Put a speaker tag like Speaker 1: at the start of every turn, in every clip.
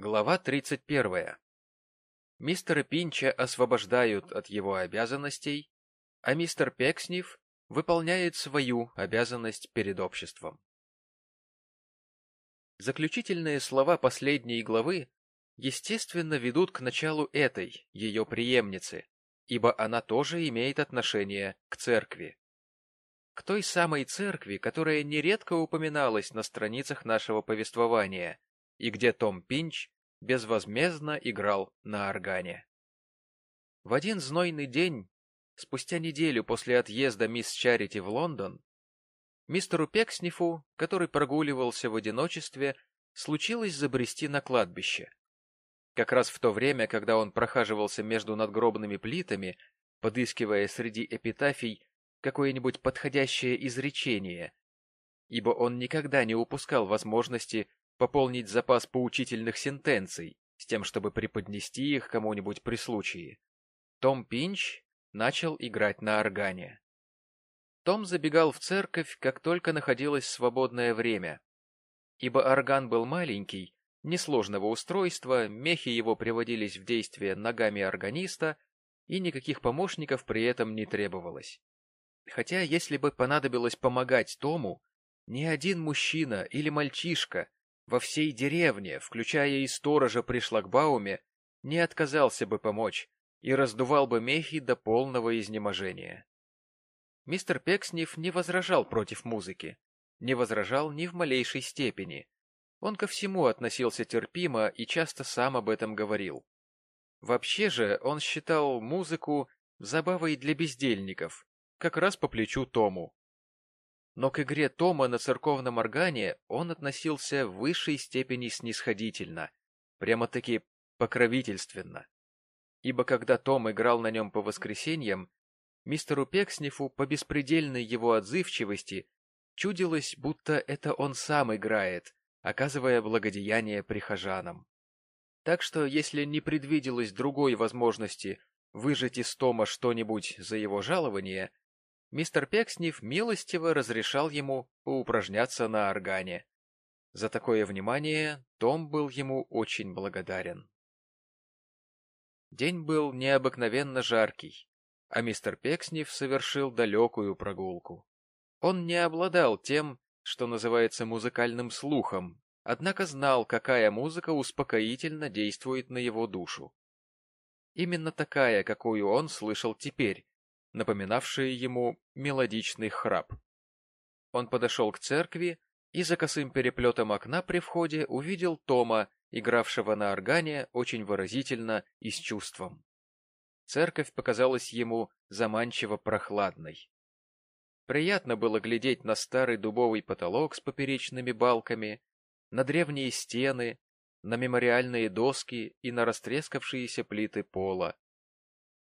Speaker 1: Глава 31. Мистера Пинча освобождают от его обязанностей, а мистер Пекснев выполняет свою обязанность перед обществом. Заключительные слова последней главы, естественно, ведут к началу этой, ее преемницы, ибо она тоже имеет отношение к церкви. К той самой церкви, которая нередко упоминалась на страницах нашего повествования, и где Том Пинч безвозмездно играл на органе. В один знойный день, спустя неделю после отъезда мисс Чарити в Лондон, мистеру Пекснифу, который прогуливался в одиночестве, случилось забрести на кладбище. Как раз в то время, когда он прохаживался между надгробными плитами, подыскивая среди эпитафий какое-нибудь подходящее изречение, ибо он никогда не упускал возможности пополнить запас поучительных сентенций, с тем, чтобы преподнести их кому-нибудь при случае. Том Пинч начал играть на органе. Том забегал в церковь, как только находилось свободное время. Ибо орган был маленький, несложного устройства, мехи его приводились в действие ногами органиста, и никаких помощников при этом не требовалось. Хотя, если бы понадобилось помогать Тому, ни один мужчина или мальчишка во всей деревне, включая и сторожа при шлагбауме, не отказался бы помочь и раздувал бы мехи до полного изнеможения. Мистер Пекснев не возражал против музыки, не возражал ни в малейшей степени. Он ко всему относился терпимо и часто сам об этом говорил. Вообще же он считал музыку забавой для бездельников, как раз по плечу Тому но к игре Тома на церковном органе он относился в высшей степени снисходительно, прямо-таки покровительственно. Ибо когда Том играл на нем по воскресеньям, мистеру Пекснифу по беспредельной его отзывчивости чудилось, будто это он сам играет, оказывая благодеяние прихожанам. Так что, если не предвиделось другой возможности выжать из Тома что-нибудь за его жалование, мистер Пекснев милостиво разрешал ему поупражняться на органе. За такое внимание Том был ему очень благодарен. День был необыкновенно жаркий, а мистер Пекснев совершил далекую прогулку. Он не обладал тем, что называется музыкальным слухом, однако знал, какая музыка успокоительно действует на его душу. Именно такая, какую он слышал теперь, напоминавшие ему мелодичный храп. Он подошел к церкви и за косым переплетом окна при входе увидел Тома, игравшего на органе очень выразительно и с чувством. Церковь показалась ему заманчиво прохладной. Приятно было глядеть на старый дубовый потолок с поперечными балками, на древние стены, на мемориальные доски и на растрескавшиеся плиты пола.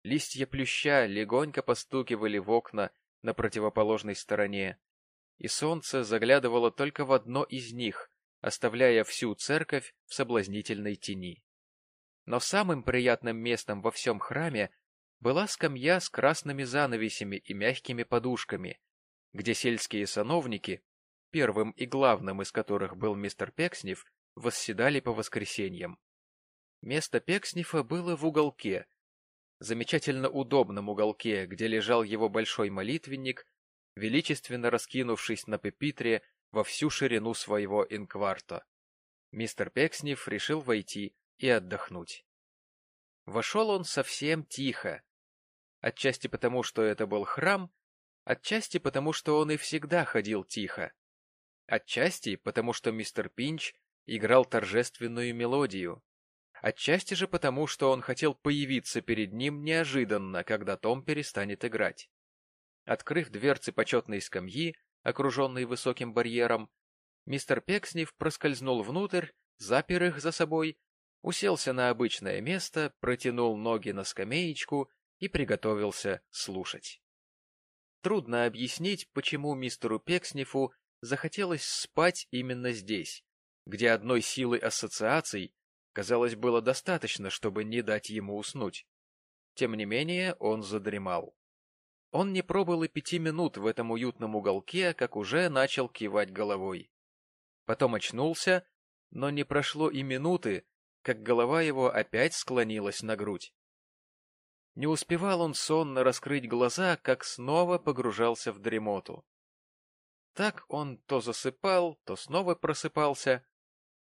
Speaker 1: Листья плюща легонько постукивали в окна на противоположной стороне, и солнце заглядывало только в одно из них, оставляя всю церковь в соблазнительной тени. Но самым приятным местом во всем храме была скамья с красными занавесями и мягкими подушками, где сельские сановники, первым и главным из которых был мистер Пекснев, восседали по воскресеньям. Место Пекснифа было в уголке, замечательно удобном уголке, где лежал его большой молитвенник, величественно раскинувшись на пепитре во всю ширину своего инкварта. Мистер Пекснев решил войти и отдохнуть. Вошел он совсем тихо, отчасти потому, что это был храм, отчасти потому, что он и всегда ходил тихо, отчасти потому, что мистер Пинч играл торжественную мелодию, Отчасти же потому, что он хотел появиться перед ним неожиданно, когда Том перестанет играть. Открыв дверцы почетной скамьи, окруженной высоким барьером, мистер Пекснев проскользнул внутрь, запер их за собой, уселся на обычное место, протянул ноги на скамеечку и приготовился слушать. Трудно объяснить, почему мистеру Пексневу захотелось спать именно здесь, где одной силы ассоциаций Казалось, было достаточно, чтобы не дать ему уснуть. Тем не менее, он задремал. Он не пробыл и пяти минут в этом уютном уголке, как уже начал кивать головой. Потом очнулся, но не прошло и минуты, как голова его опять склонилась на грудь. Не успевал он сонно раскрыть глаза, как снова погружался в дремоту. Так он то засыпал, то снова просыпался,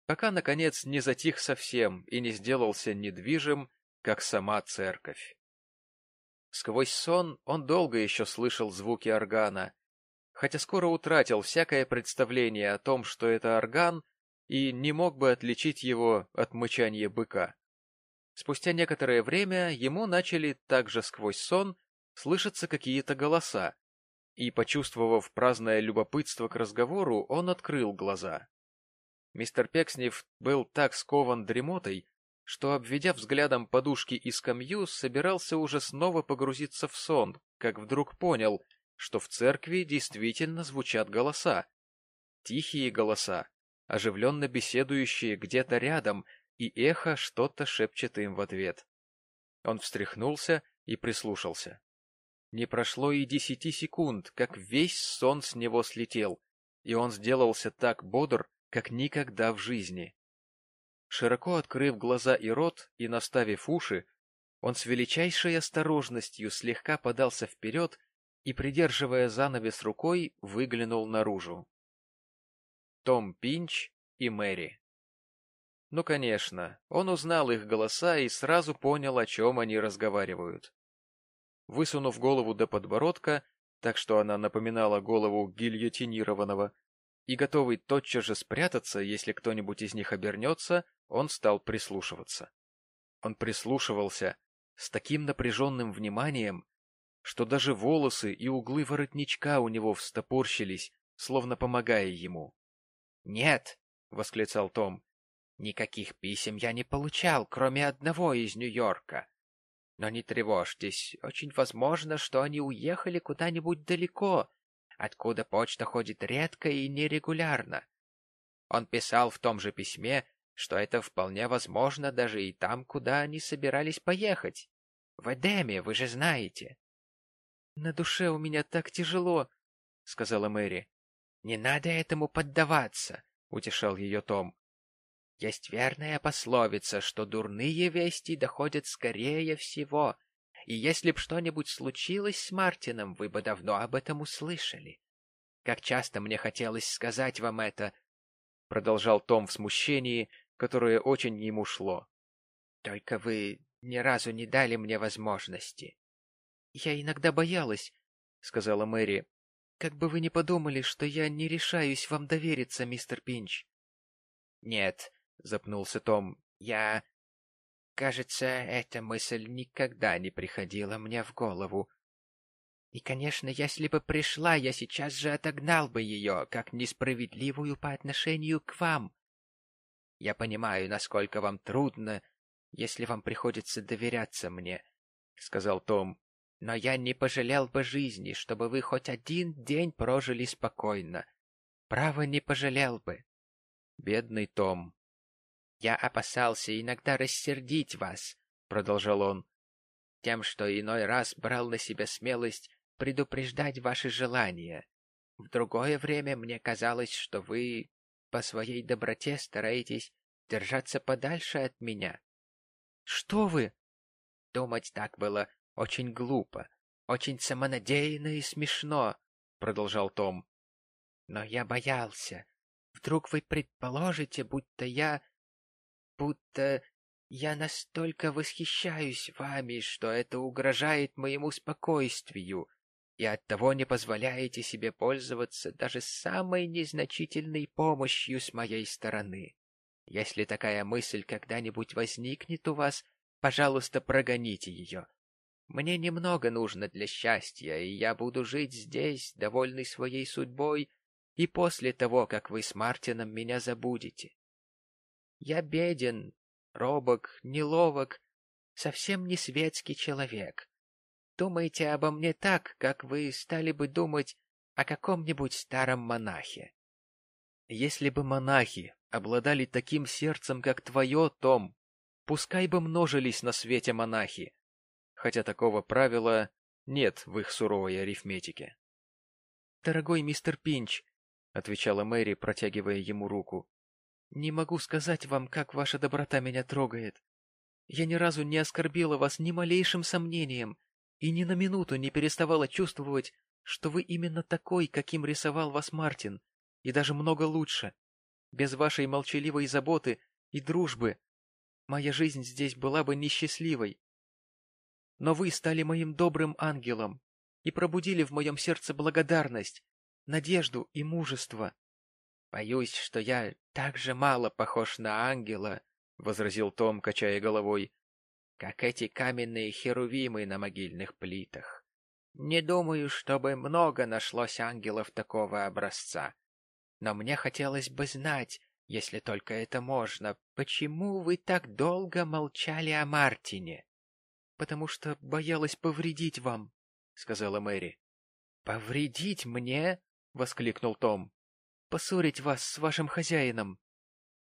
Speaker 1: пока, наконец, не затих совсем и не сделался недвижим, как сама церковь. Сквозь сон он долго еще слышал звуки органа, хотя скоро утратил всякое представление о том, что это орган, и не мог бы отличить его от мычания быка. Спустя некоторое время ему начали также сквозь сон слышаться какие-то голоса, и, почувствовав праздное любопытство к разговору, он открыл глаза. Мистер Пекснев был так скован дремотой, что, обведя взглядом подушки и скамью, собирался уже снова погрузиться в сон, как вдруг понял, что в церкви действительно звучат голоса. Тихие голоса, оживленно беседующие где-то рядом и эхо что-то шепчет им в ответ. Он встряхнулся и прислушался. Не прошло и десяти секунд, как весь сон с него слетел, и он сделался так бодр, как никогда в жизни. Широко открыв глаза и рот и наставив уши, он с величайшей осторожностью слегка подался вперед и, придерживая занавес рукой, выглянул наружу. Том Пинч и Мэри ну, конечно, он узнал их голоса и сразу понял, о чем они разговаривают. Высунув голову до подбородка, так что она напоминала голову гильотинированного, и готовый тотчас же спрятаться, если кто-нибудь из них обернется, он стал прислушиваться. Он прислушивался с таким напряженным вниманием, что даже волосы и углы воротничка у него встопорщились, словно помогая ему. — Нет! — восклицал Том. Никаких писем я не получал, кроме одного из Нью-Йорка. Но не тревожьтесь, очень возможно, что они уехали куда-нибудь далеко, откуда почта ходит редко и нерегулярно. Он писал в том же письме, что это вполне возможно даже и там, куда они собирались поехать. В Эдеме, вы же знаете. — На душе у меня так тяжело, — сказала Мэри. — Не надо этому поддаваться, — утешал ее Том. Есть верная пословица, что дурные вести доходят скорее всего, и если б что-нибудь случилось с Мартином, вы бы давно об этом услышали. Как часто мне хотелось сказать вам это, — продолжал Том в смущении, которое очень ему шло. — Только вы ни разу не дали мне возможности. — Я иногда боялась, — сказала Мэри, — как бы вы ни подумали, что я не решаюсь вам довериться, мистер Пинч. — Нет, — запнулся Том. — Я... Кажется, эта мысль никогда не приходила мне в голову. И, конечно, если бы пришла, я сейчас же отогнал бы ее, как несправедливую по отношению к вам. Я понимаю, насколько вам трудно, если вам приходится доверяться мне, — сказал Том. Но я не пожалел бы жизни, чтобы вы хоть один день прожили спокойно. Право не пожалел бы. Бедный Том. «Я опасался иногда рассердить вас», — продолжал он, «тем, что иной раз брал на себя смелость предупреждать ваши желания. В другое время мне казалось, что вы по своей доброте стараетесь держаться подальше от меня». «Что вы?» «Думать так было очень глупо, очень самонадеянно и смешно», — продолжал Том. «Но я боялся. Вдруг вы предположите, будто я будто я настолько восхищаюсь вами, что это угрожает моему спокойствию, и оттого не позволяете себе пользоваться даже самой незначительной помощью с моей стороны. Если такая мысль когда-нибудь возникнет у вас, пожалуйста, прогоните ее. Мне немного нужно для счастья, и я буду жить здесь, довольный своей судьбой, и после того, как вы с Мартином меня забудете. Я беден, робок, неловок, совсем не светский человек. Думайте обо мне так, как вы стали бы думать о каком-нибудь старом монахе. Если бы монахи обладали таким сердцем, как твое, Том, пускай бы множились на свете монахи, хотя такого правила нет в их суровой арифметике. — Дорогой мистер Пинч, — отвечала Мэри, протягивая ему руку,
Speaker 2: Не могу сказать вам, как ваша доброта меня трогает. Я ни разу не оскорбила вас ни малейшим сомнением и ни на минуту не переставала чувствовать, что вы именно такой, каким рисовал вас Мартин, и даже много лучше. Без вашей молчаливой заботы и дружбы моя жизнь здесь была бы несчастливой. Но вы стали моим добрым ангелом и пробудили в моем сердце благодарность, надежду и мужество.
Speaker 1: — Боюсь, что я так же мало похож на ангела, — возразил Том, качая головой, — как эти каменные херувимы на могильных плитах. Не думаю, чтобы много нашлось ангелов такого образца. Но мне хотелось бы знать, если только это можно, почему вы так долго молчали о Мартине?
Speaker 2: — Потому что боялась повредить вам, — сказала Мэри.
Speaker 1: — Повредить мне? — воскликнул Том.
Speaker 2: — Поссорить вас с вашим хозяином.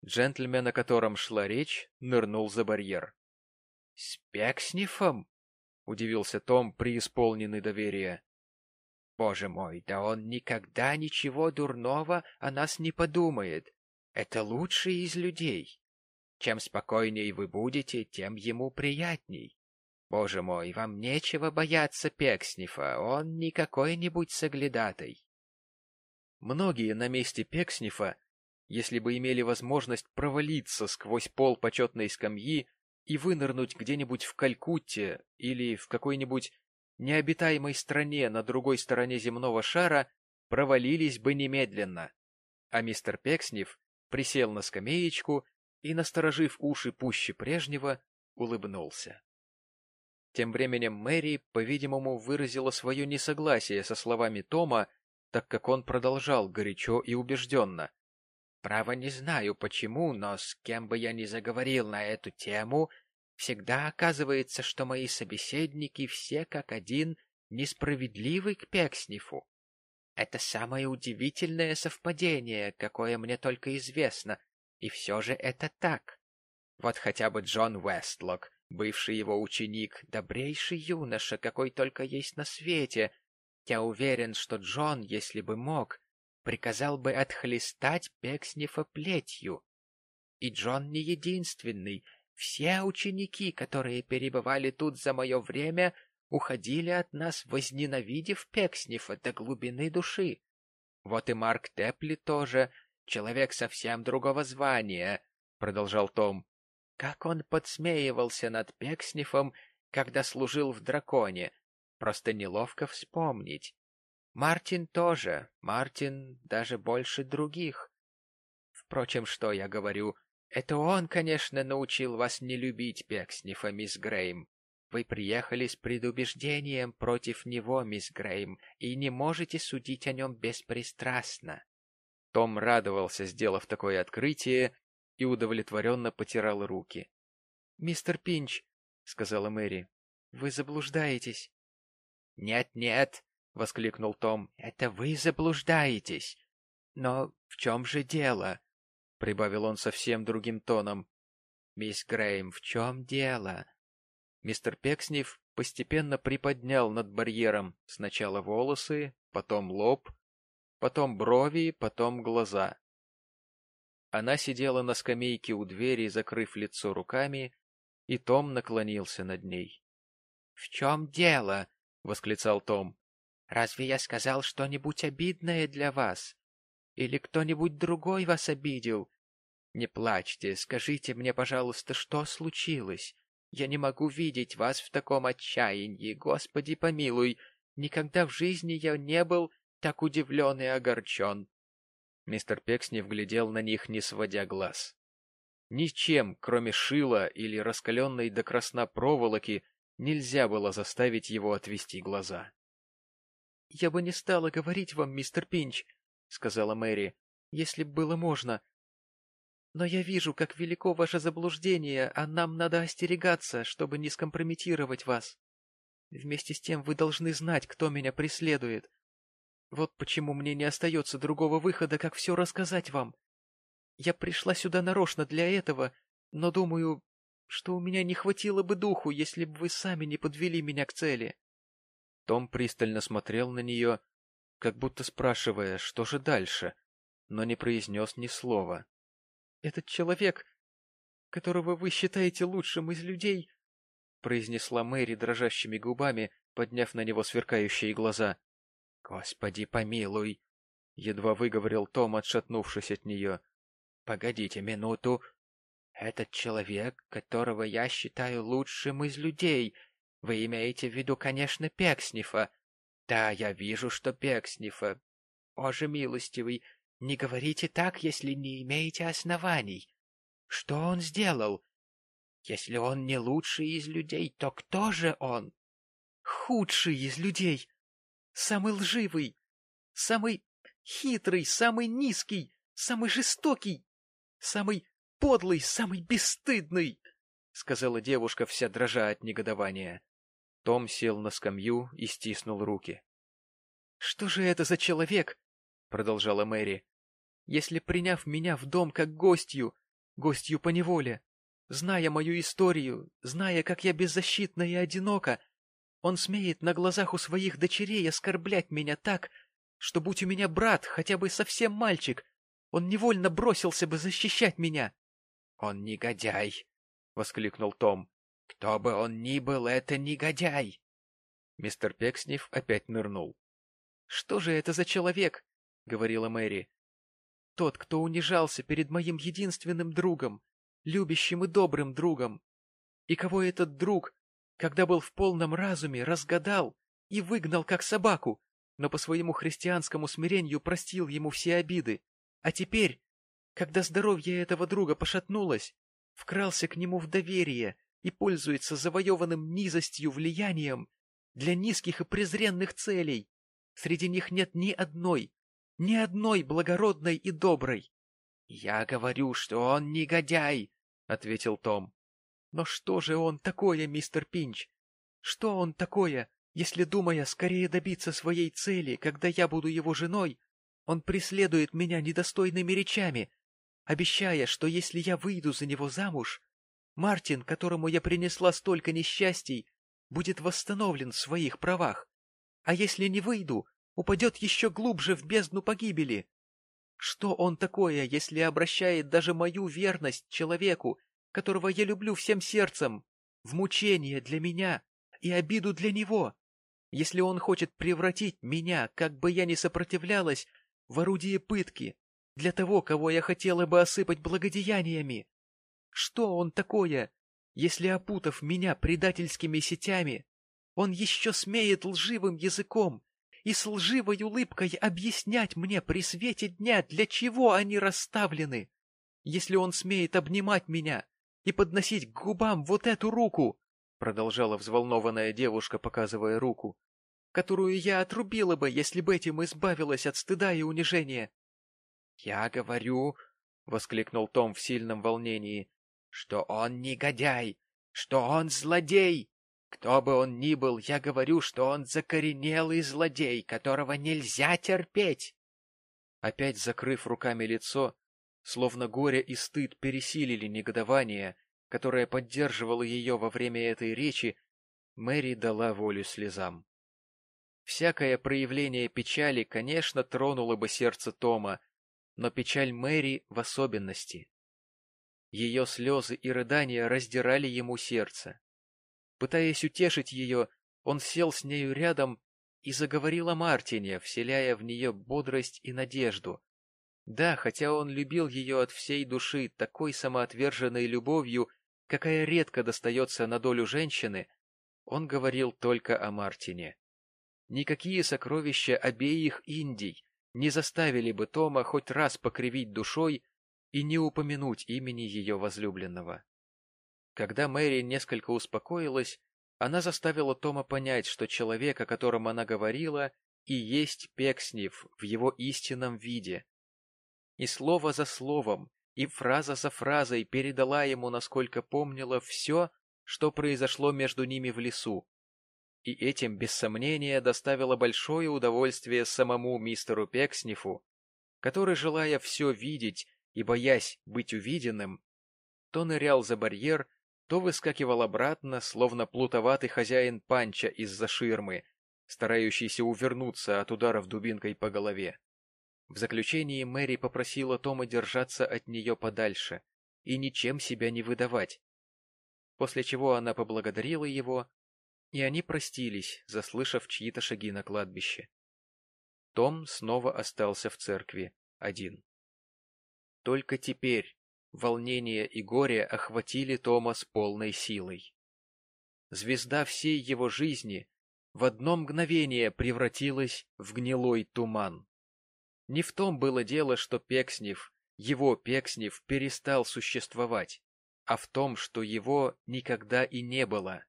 Speaker 1: Джентльмен, о котором шла речь, нырнул за барьер. — С Пекснифом? — удивился Том, преисполненный доверия. — Боже мой, да он никогда ничего дурного о нас не подумает. Это лучший из людей. Чем спокойней вы будете, тем ему приятней. Боже мой, вам нечего бояться Пекснифа, он не какой-нибудь соглядатай.
Speaker 2: Многие на месте Пекснифа если бы имели возможность провалиться сквозь пол почетной скамьи и вынырнуть где-нибудь в Калькутте или в какой-нибудь необитаемой стране на другой стороне земного шара, провалились бы немедленно. А мистер Пекснев присел на скамеечку и, насторожив уши пуще прежнего, улыбнулся. Тем временем Мэри, по-видимому, выразила свое несогласие со словами Тома, так как он продолжал горячо и убежденно.
Speaker 1: Право не знаю почему, но с кем бы я ни заговорил на эту тему, всегда оказывается, что мои собеседники все как один несправедливы к Пекснифу. Это самое удивительное совпадение, какое мне только известно, и все же это так. Вот хотя бы Джон Вестлок, бывший его ученик, добрейший юноша, какой только есть на свете. Я уверен, что Джон, если бы мог, приказал бы отхлестать Пекснифа плетью. И Джон не единственный. Все ученики, которые перебывали тут за мое время, уходили от нас, возненавидев Пекснифа до глубины души. Вот и Марк Тепли тоже, человек совсем другого звания, — продолжал Том. Как он подсмеивался над Пекснифом, когда служил в драконе, просто неловко вспомнить. Мартин тоже, Мартин даже больше других. Впрочем, что я говорю, это он, конечно, научил вас не любить Пекснифа, мисс Грейм. Вы приехали с предубеждением против него, мисс Грейм, и не можете судить о нем беспристрастно. Том радовался, сделав такое открытие, и удовлетворенно потирал руки.
Speaker 2: — Мистер Пинч, — сказала Мэри, — вы заблуждаетесь.
Speaker 1: «Нет, — Нет-нет, — воскликнул Том. — Это вы заблуждаетесь. Но в чем же дело? — прибавил он совсем другим тоном. — Мисс Грейм, в чем дело?
Speaker 2: Мистер Пекснев постепенно приподнял над барьером сначала волосы, потом лоб, потом брови, потом глаза. Она сидела на скамейке у двери, закрыв лицо руками, и Том наклонился над ней.
Speaker 1: — В чем дело? — восклицал Том. Разве я сказал что-нибудь обидное для вас? Или кто-нибудь другой вас обидел? Не плачьте, скажите мне, пожалуйста, что случилось? Я не могу видеть вас в таком отчаянии, Господи помилуй. Никогда в жизни я не был так удивлен и огорчен.
Speaker 2: Мистер Пекснев глядел на них, не сводя глаз. Ничем, кроме шила или раскаленной до красна проволоки, нельзя было заставить его отвести глаза. — Я бы не стала говорить вам, мистер Пинч, — сказала Мэри, — если б было можно. Но я вижу, как велико ваше заблуждение, а нам надо остерегаться, чтобы не скомпрометировать вас. Вместе с тем вы должны знать, кто меня преследует. Вот почему мне не остается другого выхода, как все рассказать вам. Я пришла сюда нарочно для этого, но думаю, что у меня не хватило бы духу, если бы вы сами не подвели меня к цели. Том пристально смотрел на нее, как будто спрашивая, что же дальше, но не произнес ни слова. Этот человек, которого вы считаете лучшим из людей, — произнесла Мэри дрожащими губами, подняв на него сверкающие глаза. — Господи, помилуй! — едва выговорил Том, отшатнувшись от нее. — Погодите минуту. Этот человек, которого я считаю лучшим из людей, вы имеете в виду, конечно, Пекснифа. Да, я вижу, что Пекснифа. Боже милостивый, не говорите так, если не имеете оснований. Что он сделал? Если он не лучший из людей, то кто же он? Худший из людей. Самый лживый. Самый хитрый, самый низкий, самый жестокий, самый подлый, самый бесстыдный, — сказала девушка, вся дрожа от негодования. Том сел на скамью и стиснул руки. — Что же это за человек? — продолжала Мэри. — Если, приняв меня в дом как гостью, гостью по неволе, зная мою историю, зная, как я беззащитна и одинока, он смеет на глазах у своих дочерей оскорблять меня так, что, будь у меня брат, хотя бы совсем мальчик, он невольно бросился бы защищать меня. — Он негодяй! — воскликнул Том. Кто бы он ни был, это негодяй. Мистер Пекснев опять нырнул. — Что же это за человек? — говорила Мэри. — Тот, кто унижался перед моим единственным другом, любящим и добрым другом. И кого этот друг, когда был в полном разуме, разгадал и выгнал как собаку, но по своему христианскому смирению простил ему все обиды. А теперь, когда здоровье этого друга пошатнулось, вкрался к нему в доверие и пользуется завоеванным низостью влиянием для низких и презренных целей. Среди них нет ни одной, ни одной благородной и доброй. — Я говорю, что он негодяй, — ответил Том. — Но что же он такое, мистер Пинч? Что он такое, если, думая скорее добиться своей цели, когда я буду его женой, он преследует меня недостойными речами, обещая, что если я выйду за него замуж, Мартин, которому я принесла столько несчастий, будет восстановлен в своих правах. А если не выйду, упадет еще глубже в бездну погибели. Что он такое, если обращает даже мою верность человеку, которого я люблю всем сердцем, в мучение для меня и обиду для него? Если он хочет превратить меня, как бы я ни сопротивлялась, в орудие пытки, для того, кого я хотела бы осыпать благодеяниями? Что он такое, если, опутав меня предательскими сетями, он еще смеет лживым языком и с лживой улыбкой объяснять мне при свете дня, для чего они расставлены? Если он смеет обнимать меня и подносить к губам вот эту руку, продолжала взволнованная девушка, показывая руку, которую я отрубила бы, если бы этим избавилась от стыда и унижения. — Я говорю, — воскликнул Том в сильном волнении, что он негодяй, что он злодей. Кто бы он ни был, я говорю, что он закоренелый злодей, которого нельзя терпеть. Опять закрыв руками лицо, словно горе и стыд пересилили негодование, которое поддерживало ее во время этой речи, Мэри дала волю слезам. Всякое проявление печали, конечно, тронуло бы сердце Тома, но печаль Мэри в особенности. Ее слезы и рыдания раздирали ему сердце. Пытаясь утешить ее, он сел с нею рядом и заговорил о Мартине, вселяя в нее бодрость и надежду. Да, хотя он любил ее от всей души такой самоотверженной любовью, какая редко достается на долю женщины, он говорил только о Мартине. Никакие сокровища обеих Индий не заставили бы Тома хоть раз покривить душой и не упомянуть имени ее возлюбленного. Когда Мэри несколько успокоилась, она заставила Тома понять, что человек, о котором она говорила, и есть Пекснев в его истинном виде. И слово за словом, и фраза за фразой передала ему, насколько помнила, все, что произошло между ними в лесу. И этим, без сомнения, доставило большое удовольствие самому мистеру Пекснифу, который, желая все видеть и, боясь быть увиденным, то нырял за барьер, то выскакивал обратно, словно плутоватый хозяин панча из-за ширмы, старающийся увернуться от ударов дубинкой по голове. В заключении Мэри попросила Тома держаться от нее подальше и ничем себя не выдавать, после чего она поблагодарила его, и они простились, заслышав чьи-то шаги на кладбище. Том снова остался в церкви один. Только теперь волнение и горе охватили Тома с полной силой. Звезда всей его жизни в одно мгновение превратилась в гнилой туман. Не в том было дело, что Пекснев, его Пекснев, перестал существовать, а в том, что его никогда и не было.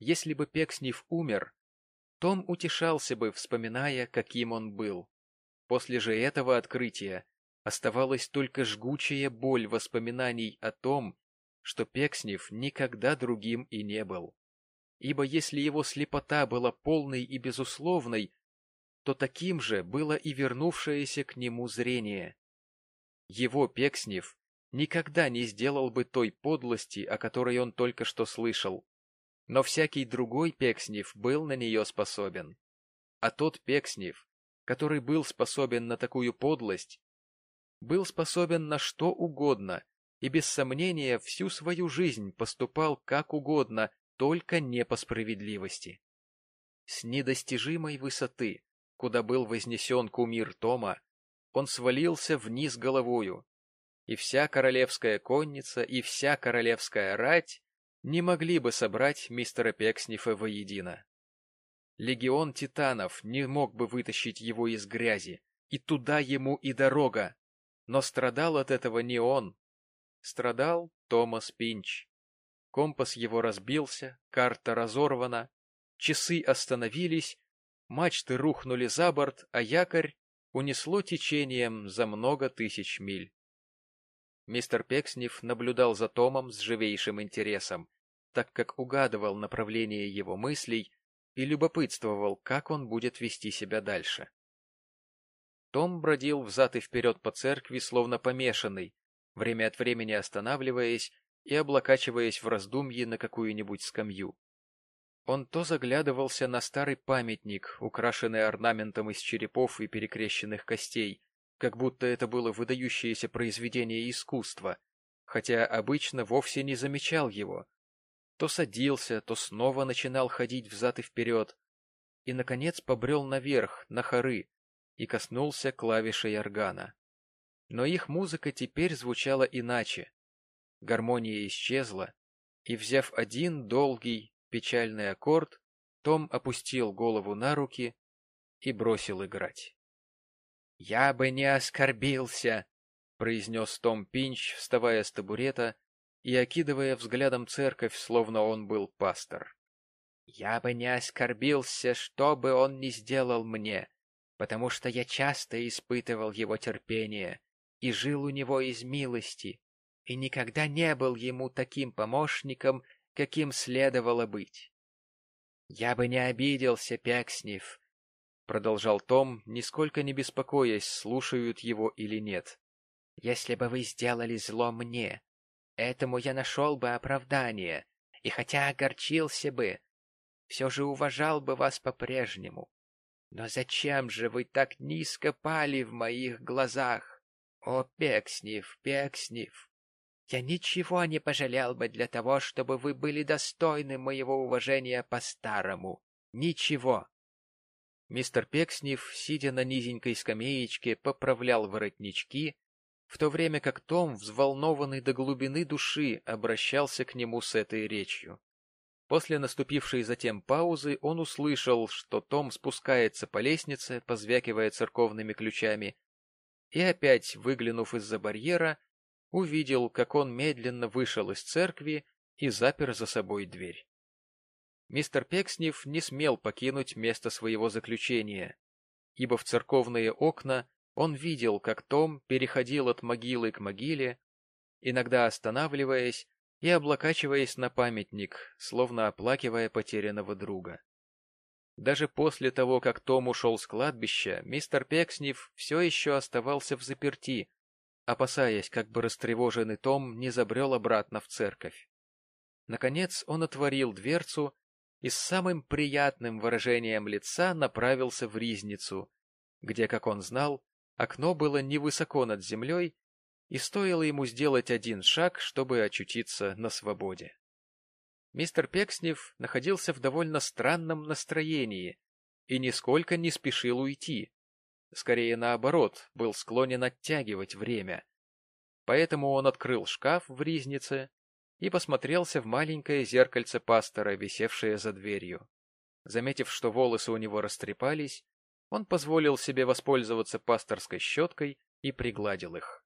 Speaker 2: Если бы Пекснев умер, том утешался бы, вспоминая, каким он был. После же этого открытия оставалась только жгучая боль воспоминаний о том, что Пекснев никогда другим и не был. Ибо если его слепота была полной и безусловной, то таким же было и вернувшееся к нему зрение. Его Пекснев никогда не сделал бы той подлости, о которой он только что слышал. Но всякий другой Пекснев был на нее способен. А тот Пекснев, который был способен на такую подлость, был способен на что угодно и без сомнения всю свою жизнь поступал как угодно, только не по справедливости. С недостижимой высоты, куда был вознесен кумир Тома, он свалился вниз головою, и вся королевская конница, и вся королевская рать не могли бы собрать мистера Пекснифа воедино. Легион титанов не мог бы вытащить его из грязи, и туда ему и дорога, но страдал от этого не он. Страдал Томас Пинч. Компас его разбился, карта разорвана, часы остановились, мачты рухнули за борт, а якорь унесло течением за много тысяч миль. Мистер Пекснев наблюдал за Томом с живейшим интересом, так как угадывал направление его мыслей и любопытствовал, как он будет вести себя дальше. Том бродил взад и вперед по церкви, словно помешанный, время от времени останавливаясь и облокачиваясь в раздумье на какую-нибудь скамью. Он то заглядывался на старый памятник, украшенный орнаментом из черепов и перекрещенных костей, как будто это было выдающееся произведение искусства, хотя обычно вовсе не замечал его. То садился, то снова начинал ходить взад и вперед, и, наконец, побрел наверх, на хоры, и коснулся клавишей органа. Но их музыка теперь звучала иначе. Гармония исчезла, и, взяв один долгий, печальный аккорд, Том опустил голову на руки и бросил играть. — Я бы не оскорбился, — произнес Том Пинч, вставая с табурета и окидывая взглядом церковь, словно он был пастор. — Я бы не оскорбился, что бы он ни сделал мне, потому что я часто испытывал его терпение и жил у него из милости, и никогда не был ему таким помощником, каким следовало быть. «Я бы не обиделся, Пекснев», — продолжал Том, нисколько не беспокоясь, слушают его или нет. «Если бы вы сделали зло мне, этому я нашел бы оправдание, и хотя огорчился бы, все же уважал бы вас по-прежнему. Но зачем же вы так низко пали в моих глазах? О, Пекснев, Пекснев! Я ничего не пожалел бы для того, чтобы вы были достойны моего уважения по-старому. Ничего. Мистер Пекснев, сидя на низенькой скамеечке, поправлял воротнички, в то время как Том, взволнованный до глубины души, обращался к нему с этой речью. После наступившей затем паузы он услышал, что Том спускается по лестнице, позвякивая церковными ключами, и опять, выглянув из-за барьера, увидел, как он медленно вышел из церкви и запер за собой дверь. Мистер Пекснев не смел покинуть место своего заключения, ибо в церковные окна он видел, как Том переходил от могилы к могиле, иногда останавливаясь и облокачиваясь на памятник, словно оплакивая потерянного друга. Даже после того, как Том ушел с кладбища, мистер Пекснев все еще оставался в заперти, опасаясь, как бы растревоженный Том не забрел обратно в церковь. Наконец он отворил дверцу и с самым приятным выражением лица направился в ризницу, где, как он знал,
Speaker 1: Окно было невысоко над землей, и стоило ему сделать один шаг, чтобы очутиться на свободе. Мистер Пекснев находился в довольно странном настроении и нисколько не спешил уйти. Скорее наоборот, был склонен оттягивать время. Поэтому он открыл шкаф в ризнице и посмотрелся в маленькое зеркальце пастора, висевшее за дверью. Заметив, что волосы у него растрепались, он позволил себе воспользоваться пасторской щеткой и пригладил их.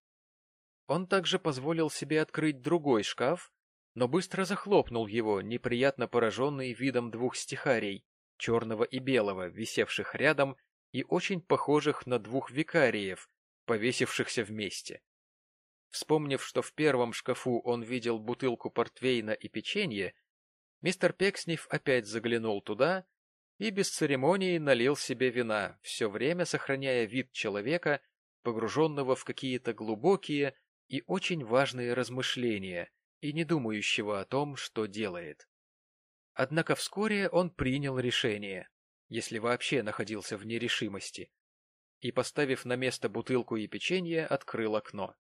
Speaker 1: Он также позволил себе открыть другой шкаф, но быстро захлопнул его, неприятно пораженный видом двух стихарей, черного и белого, висевших рядом и очень похожих на двух викариев, повесившихся вместе. Вспомнив, что в первом шкафу он видел бутылку портвейна и печенье, мистер Пекснев опять заглянул туда и без церемонии налил себе вина, все время сохраняя вид человека, погруженного в какие-то глубокие и очень важные размышления и не думающего о том, что делает. Однако вскоре он принял решение, если вообще находился в нерешимости, и, поставив на место бутылку и печенье, открыл окно.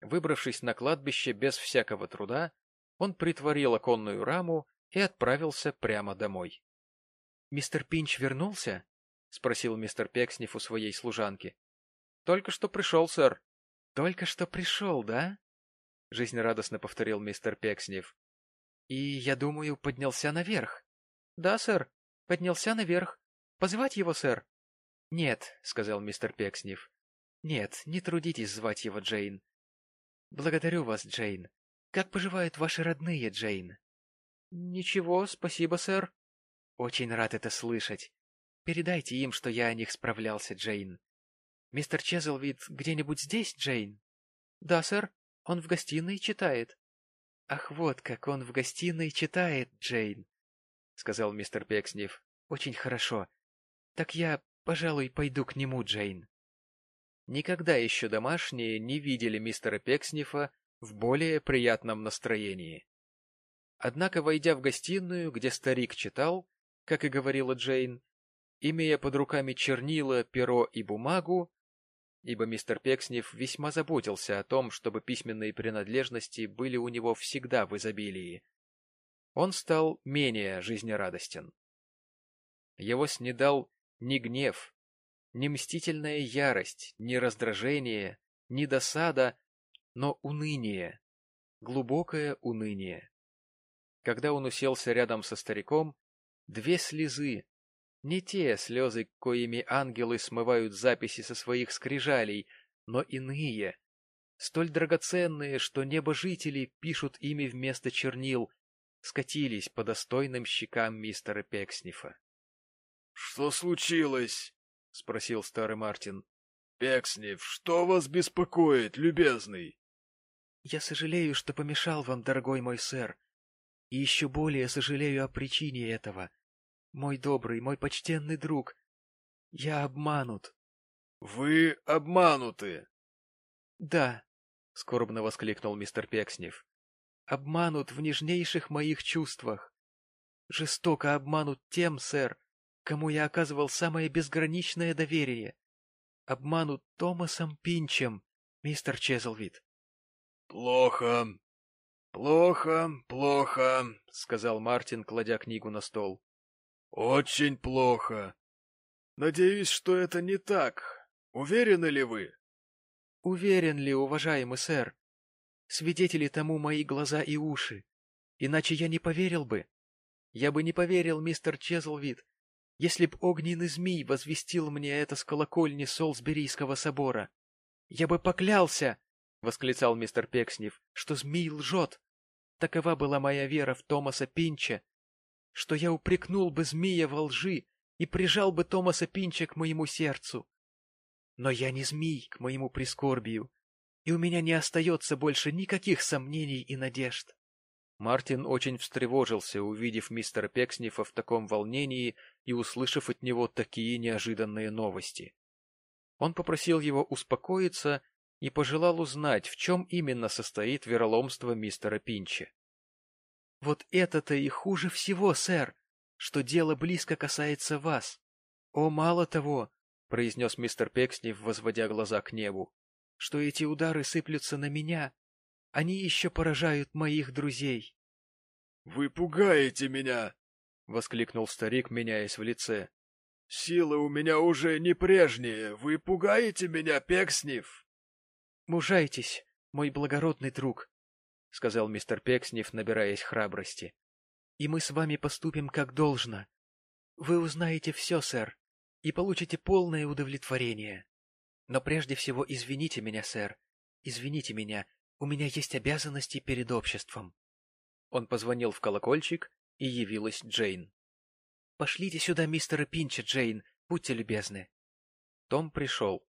Speaker 1: Выбравшись на кладбище без всякого труда, он притворил оконную раму и отправился прямо домой. — Мистер Пинч вернулся? — спросил мистер Пекснев у своей служанки. — Только что пришел, сэр. — Только что пришел, да? — жизнерадостно повторил мистер Пекснев. — И, я думаю, поднялся наверх. — Да, сэр, поднялся наверх. Позвать его, сэр? — Нет, — сказал мистер Пекснев. — Нет, не трудитесь звать его, Джейн. — Благодарю вас, Джейн. Как поживают ваши родные, Джейн? — Ничего, спасибо, сэр. — Очень рад это слышать. Передайте им, что я о них справлялся, Джейн. Мистер Чезлвид где-нибудь здесь, Джейн? — Да, сэр. Он в гостиной читает. — Ах, вот как он в гостиной читает, Джейн, — сказал мистер Пекснев. — Очень хорошо. Так я, пожалуй, пойду к нему, Джейн. Никогда еще домашние не видели мистера Пекснифа в более приятном настроении. Однако, войдя в гостиную, где старик читал, как и говорила Джейн, имея под руками чернила, перо и бумагу, ибо мистер Пекснев весьма заботился о том, чтобы письменные принадлежности были у него всегда в изобилии. Он стал менее жизнерадостен. Его снедал не гнев, не мстительная ярость, не раздражение, не досада, но уныние, глубокое уныние. Когда он уселся рядом со стариком, две слезы не те слезы, коими ангелы смывают записи со своих скрижалей, но иные, столь драгоценные, что небожители пишут ими вместо чернил, скатились по достойным щекам мистера Пекснифа.
Speaker 3: — Что случилось? — спросил старый Мартин. — Пекснев, что вас беспокоит, любезный?
Speaker 2: — Я сожалею, что помешал вам, дорогой мой сэр, и еще более сожалею о причине этого. Мой добрый, мой почтенный друг, я обманут.
Speaker 3: — Вы обмануты?
Speaker 2: — Да, — скорбно воскликнул мистер Пекснев. — Обманут в нежнейших моих чувствах. Жестоко обманут тем, сэр, кому я оказывал самое безграничное доверие. Обманут Томасом Пинчем, мистер Чезлвид.
Speaker 3: — Плохо, плохо, плохо, — сказал Мартин, кладя книгу на стол. Очень плохо. Надеюсь, что это не так. Уверены ли вы?
Speaker 2: Уверен ли, уважаемый сэр? Свидетели тому мои глаза и уши. Иначе я не поверил бы. Я бы не поверил, мистер Чезлвид, если б огненный змей возвестил мне это с колокольни Солсберийского собора. Я бы поклялся, — восклицал мистер Пекснев, — что змей лжет. Такова была моя вера в Томаса Пинча, что я упрекнул бы змея во лжи и прижал бы Томаса Пинча к моему сердцу. Но я не змей к моему прискорбию, и у меня не остается больше никаких сомнений и надежд.
Speaker 1: Мартин очень встревожился, увидев мистера Пекснифа в таком волнении и услышав от него такие неожиданные новости. Он попросил его успокоиться и пожелал узнать, в чем именно состоит вероломство мистера Пинча.
Speaker 2: Вот это-то и хуже всего, сэр, что дело близко касается вас. О, мало того, произнес мистер Пекснев, возводя глаза к небу, — что эти удары сыплются на меня. Они еще поражают моих друзей.
Speaker 3: — Вы пугаете меня!
Speaker 2: — воскликнул старик, меняясь в лице.
Speaker 3: — Силы у меня уже не прежние. Вы пугаете меня, Пекснев?
Speaker 2: — Мужайтесь, мой благородный друг, — сказал мистер Пекснев, набираясь храбрости. — И мы с вами поступим как должно. Вы узнаете все, сэр, и получите полное удовлетворение. Но прежде всего извините меня, сэр, извините меня, у меня есть обязанности перед обществом. Он позвонил в колокольчик, и явилась Джейн. — Пошлите сюда мистера Пинча, Джейн, будьте любезны. Том пришел.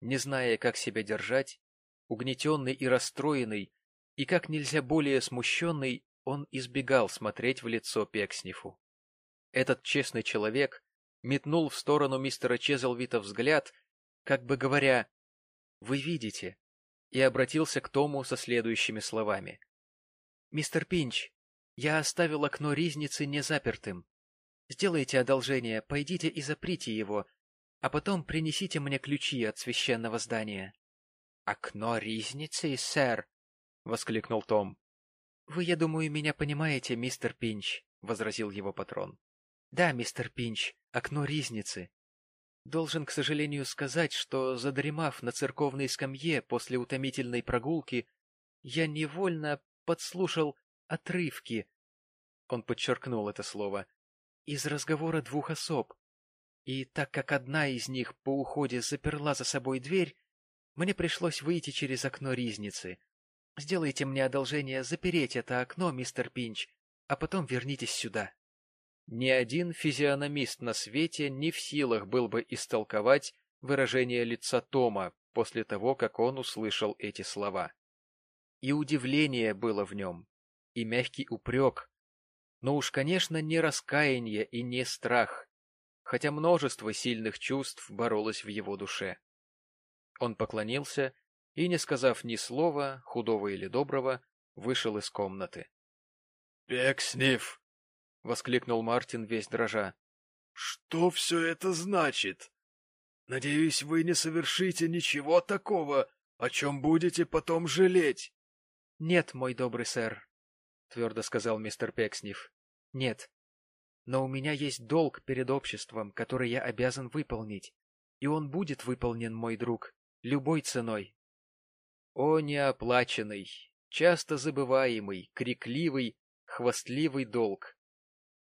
Speaker 2: Не зная, как себя держать, угнетенный и расстроенный, и как нельзя более смущенный, он избегал смотреть в лицо Пекснифу. Этот честный человек метнул в сторону мистера Чезлвита взгляд, как бы говоря «Вы видите», и обратился к Тому со следующими словами. «Мистер Пинч, я оставил окно ризницы незапертым. Сделайте одолжение, пойдите и заприте его, а потом принесите мне ключи от священного здания». «Окно ризницы, сэр!» — воскликнул Том. «Вы, я думаю, меня понимаете, мистер Пинч», — возразил его патрон. Да, мистер Пинч, окно ризницы. Должен, к сожалению, сказать, что, задремав на церковной скамье после утомительной прогулки, я невольно подслушал отрывки, он подчеркнул это слово, из разговора двух особ. И так как одна из них по уходе заперла за собой дверь, мне пришлось выйти через окно ризницы. Сделайте мне одолжение запереть это окно, мистер Пинч, а потом вернитесь сюда. Ни один физиономист на свете не в силах был бы истолковать выражение лица Тома после того, как он услышал эти слова. И удивление было в нем, и мягкий упрек, но уж, конечно, не раскаяние и не страх, хотя множество сильных чувств боролось в его душе. Он поклонился и, не сказав ни слова, худого или доброго, вышел из комнаты.
Speaker 3: — Пекснев!
Speaker 2: — воскликнул Мартин весь дрожа.
Speaker 3: — Что все это значит? Надеюсь, вы не совершите ничего такого, о чем будете потом жалеть.
Speaker 2: — Нет, мой добрый сэр, — твердо сказал мистер Пекснев. — Нет. Но у меня есть долг перед обществом, который я обязан выполнить, и он будет выполнен, мой друг, любой ценой. О, неоплаченный, часто забываемый, крикливый, хвастливый долг!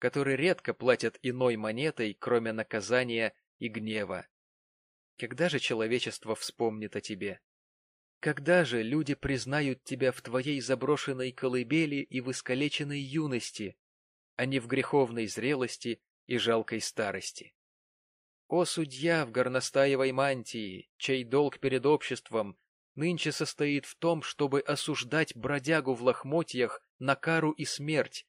Speaker 2: который редко платят иной монетой, кроме наказания и гнева. Когда же человечество вспомнит о тебе? Когда же люди признают тебя в твоей заброшенной колыбели и в искалеченной юности, а не в греховной зрелости и жалкой старости? О, судья в горностаевой мантии, чей долг перед обществом нынче состоит в том, чтобы осуждать бродягу в лохмотьях на кару и смерть,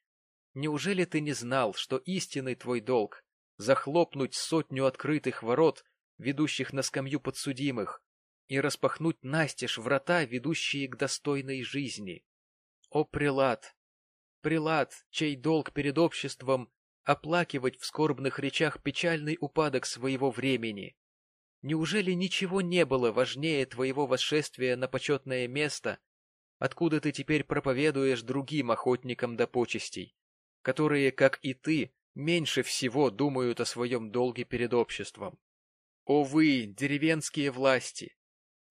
Speaker 2: Неужели ты не знал, что истинный твой долг — захлопнуть сотню открытых ворот, ведущих на скамью подсудимых, и распахнуть настежь врата, ведущие к достойной жизни? О, прилад! Прилад, чей долг перед обществом — оплакивать в скорбных речах печальный упадок своего времени! Неужели ничего не было важнее твоего восшествия на почетное место, откуда ты теперь проповедуешь другим охотникам до почестей? которые, как и ты, меньше всего думают о своем долге перед обществом. О вы, деревенские власти!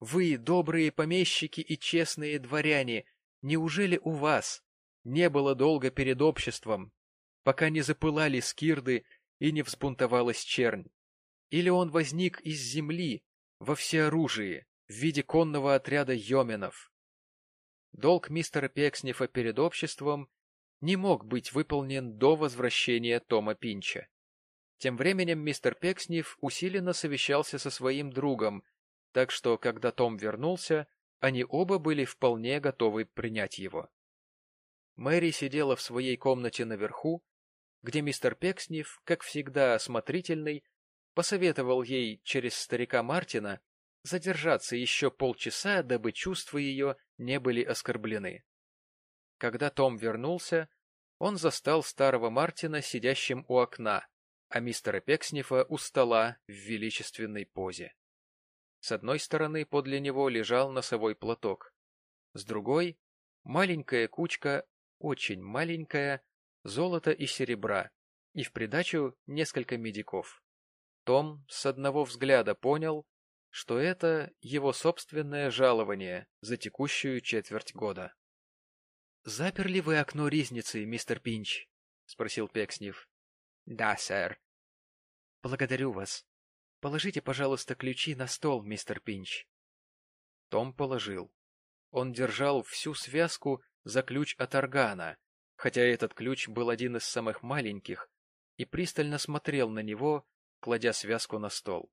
Speaker 2: Вы, добрые помещики и честные дворяне, неужели у вас не было долга перед обществом, пока не запылали скирды и не взбунтовалась чернь? Или он возник из земли во всеоружии в виде конного отряда йоменов? Долг мистера Пекснифа перед обществом не мог быть выполнен до возвращения Тома Пинча. Тем временем мистер Пекснев усиленно совещался со своим другом, так что, когда Том вернулся, они оба были вполне готовы принять его. Мэри сидела в своей комнате наверху, где мистер Пекснев, как всегда осмотрительный, посоветовал ей через старика Мартина задержаться еще полчаса, дабы чувства ее не были оскорблены. Когда Том вернулся, он застал старого Мартина сидящим у окна,
Speaker 1: а мистера Пекснифа у стола в величественной позе. С одной стороны подле него лежал носовой платок, с другой — маленькая кучка, очень маленькая, золота и серебра, и в придачу несколько медиков. Том с одного взгляда понял, что это его собственное жалование за текущую четверть года. — Заперли вы окно ризницы, мистер Пинч? — спросил Пекснев. — Да, сэр. — Благодарю вас. Положите, пожалуйста, ключи на стол, мистер Пинч. Том положил. Он держал всю связку за ключ от органа, хотя этот ключ был один из самых маленьких, и пристально смотрел на него, кладя связку на стол.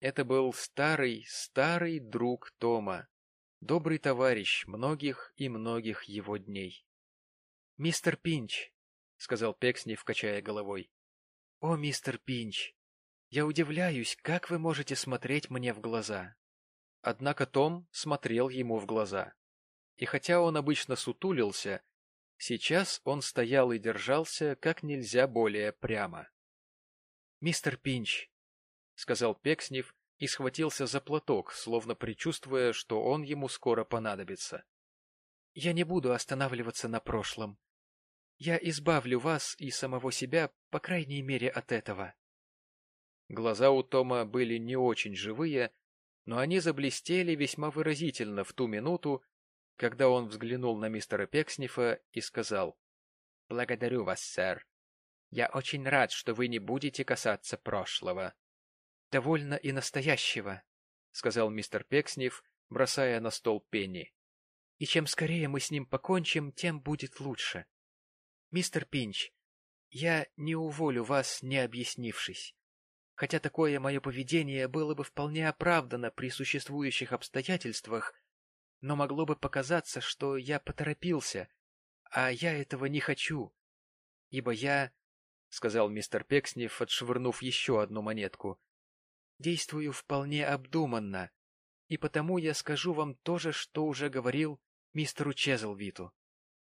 Speaker 1: Это был старый, старый друг Тома, добрый товарищ многих и многих его дней. — Мистер Пинч, — сказал Пекснев, качая головой. — О, мистер Пинч, я удивляюсь, как вы можете смотреть мне в глаза. Однако Том смотрел ему в глаза. И хотя он обычно сутулился, сейчас он стоял и держался как нельзя более прямо. «Мистер Пинч», — сказал Пекснев и схватился за платок, словно предчувствуя, что он ему скоро понадобится. «Я не буду останавливаться на прошлом. Я избавлю вас и самого себя, по крайней мере, от этого». Глаза у Тома были не очень живые, но они заблестели весьма выразительно в ту минуту, когда он взглянул на мистера Пекснифа и сказал «Благодарю вас, сэр. Я очень рад, что вы не будете касаться прошлого. — Довольно и настоящего, — сказал мистер Пекснев, бросая на стол пенни. — И чем скорее мы с ним покончим, тем будет лучше. Мистер Пинч, я не уволю вас, не объяснившись. Хотя такое мое поведение было бы вполне оправдано при существующих обстоятельствах, но могло бы показаться, что я поторопился, а я этого не хочу, ибо я — сказал мистер Пекснев, отшвырнув еще одну монетку. — Действую вполне обдуманно, и потому я скажу вам то же, что уже говорил мистеру Чезлвиту.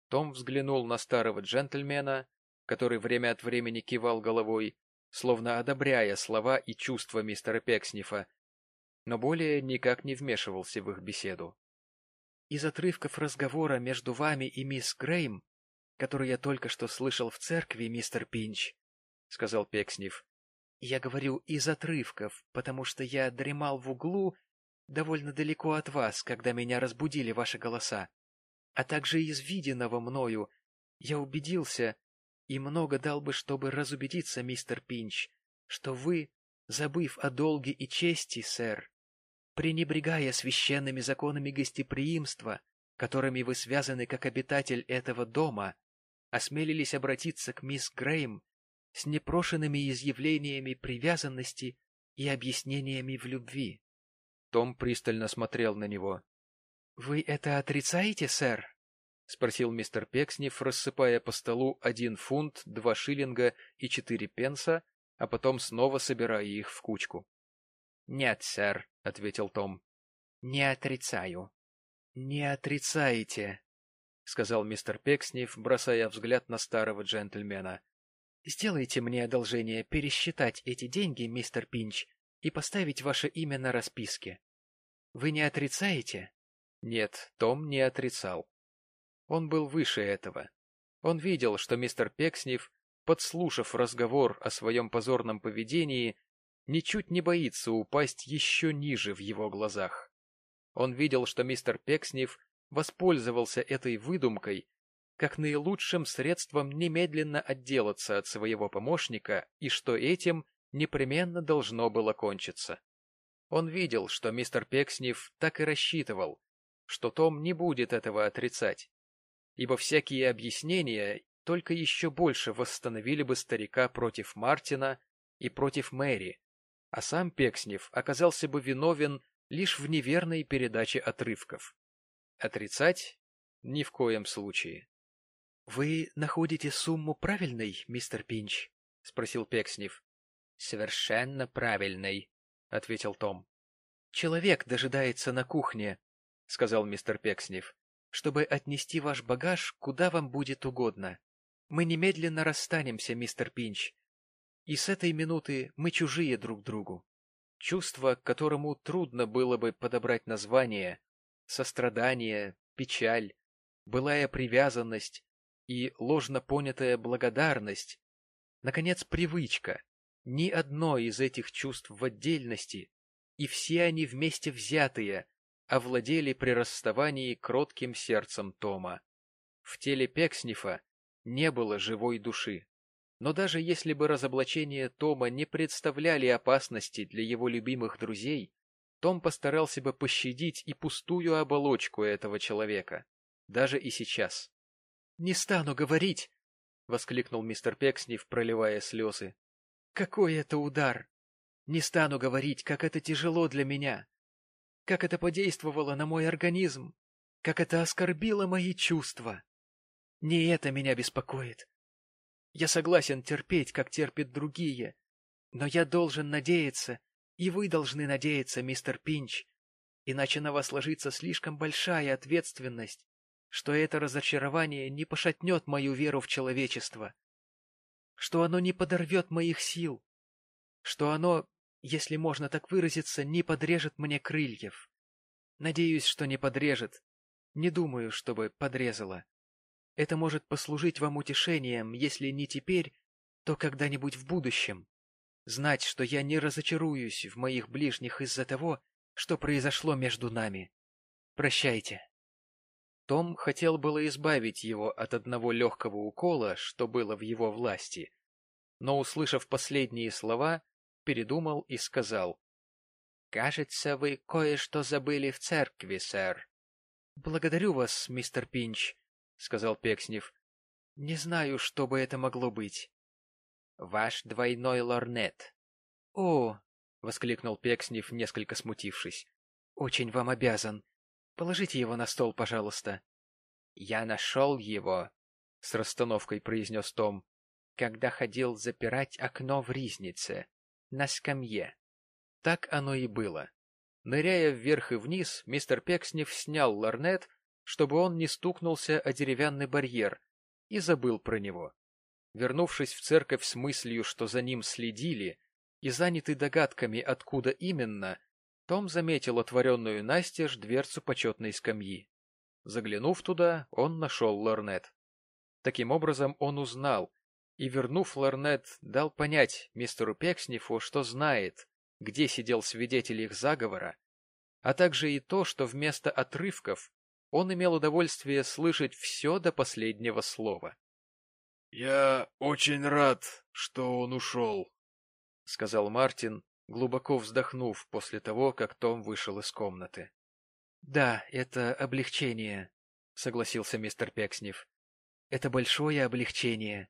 Speaker 1: Том взглянул на старого джентльмена, который время от времени кивал головой, словно одобряя слова и чувства мистера Пекснифа, но более никак не вмешивался в их беседу. Из отрывков разговора между вами и мисс Грейм который я только что слышал в церкви, мистер Пинч, — сказал Пекснев. — Я говорю из отрывков, потому что я дремал в углу довольно далеко от вас, когда меня разбудили ваши голоса. А также из виденного мною я убедился, и много дал бы, чтобы разубедиться, мистер Пинч, что вы, забыв о долге и чести, сэр, пренебрегая священными законами гостеприимства, которыми вы связаны как обитатель этого дома, осмелились обратиться к мисс Грейм с непрошенными изъявлениями привязанности и объяснениями в любви. Том пристально смотрел на него. — Вы это отрицаете, сэр? — спросил мистер Пекснев, рассыпая по столу один фунт, два шиллинга и четыре пенса, а потом снова собирая их в кучку. — Нет, сэр, — ответил Том. — Не отрицаю. — Не отрицаете, — сказал мистер Пекснев, бросая взгляд на старого джентльмена. — Сделайте мне одолжение пересчитать эти деньги, мистер Пинч, и поставить ваше имя на расписке. Вы не отрицаете? Нет, Том не отрицал. Он был выше этого. Он видел, что мистер Пекснев, подслушав разговор о своем позорном поведении, ничуть не боится упасть еще ниже в его глазах. Он видел, что мистер Пекснев воспользовался этой выдумкой как наилучшим средством немедленно отделаться от своего помощника и что этим непременно должно было кончиться. Он видел, что мистер Пекснев так и рассчитывал, что Том не будет этого отрицать, ибо всякие объяснения только еще больше восстановили бы старика против Мартина и против Мэри, а сам Пекснев оказался бы виновен лишь в неверной передаче отрывков. Отрицать? Ни в коем случае. — Вы находите сумму правильной, мистер Пинч? — спросил Пекснев. — Совершенно правильной, — ответил Том. — Человек дожидается на кухне, — сказал мистер Пекснев, — чтобы отнести ваш багаж куда вам будет угодно. Мы немедленно расстанемся, мистер Пинч.
Speaker 2: и с этой минуты мы чужие друг другу. Чувство, которому трудно было бы подобрать название, сострадание, печаль, былая привязанность и ложно понятая благодарность, наконец, привычка, ни одно из этих чувств в отдельности, и все они вместе взятые, овладели при расставании кротким сердцем Тома. В теле Пекснифа не было живой души. Но даже если бы разоблачения Тома не представляли опасности для его любимых друзей, том постарался бы пощадить и пустую оболочку этого человека, даже и сейчас. — Не стану говорить! — воскликнул мистер Пекснев, проливая слезы. — Какой это удар! Не стану говорить, как это тяжело для меня, как это подействовало на мой организм, как это оскорбило мои чувства. Не это меня беспокоит. Я согласен терпеть, как терпят другие, но я должен надеяться, и вы должны надеяться, мистер Пинч, иначе на вас ложится слишком большая ответственность, что это разочарование не пошатнет мою веру в человечество, что оно не подорвет моих сил, что оно, если можно так выразиться, не подрежет мне крыльев. Надеюсь, что не подрежет. Не думаю, чтобы подрезало. Это может послужить вам утешением, если не теперь, то когда-нибудь в будущем. Знать, что я не разочаруюсь в моих ближних из-за того, что произошло между нами. Прощайте. Том хотел было избавить его от одного легкого укола, что было в его власти, но, услышав последние слова, передумал и сказал. — Кажется, вы кое-что забыли в церкви, сэр. — Благодарю вас, мистер Пинч, — сказал Пекснев. — Не знаю, что бы это могло быть. — Ваш двойной лорнет. — О! — воскликнул Пекснев, несколько смутившись. — Очень вам обязан. Положите его на стол, пожалуйста. — Я нашел его, — с расстановкой произнес Том, — когда ходил запирать окно в ризнице, на скамье. Так оно и было. Ныряя вверх и вниз, мистер Пекснев снял лорнет чтобы он не стукнулся о деревянный барьер, и забыл про него. Вернувшись в церковь с мыслью, что за ним следили, и занятый догадками, откуда именно, Том заметил отворенную настежь дверцу почетной скамьи. Заглянув туда, он нашел лорнет. Таким образом, он узнал, и, вернув лорнет, дал понять мистеру Пекснифу, что знает, где сидел свидетель их заговора, а также и то, что вместо отрывков он имел удовольствие слышать все до последнего слова.
Speaker 3: — Я очень рад, что он ушел, —
Speaker 2: сказал Мартин, глубоко вздохнув после того, как Том вышел из комнаты. — Да, это облегчение, — согласился мистер Пекснев. — Это большое облегчение.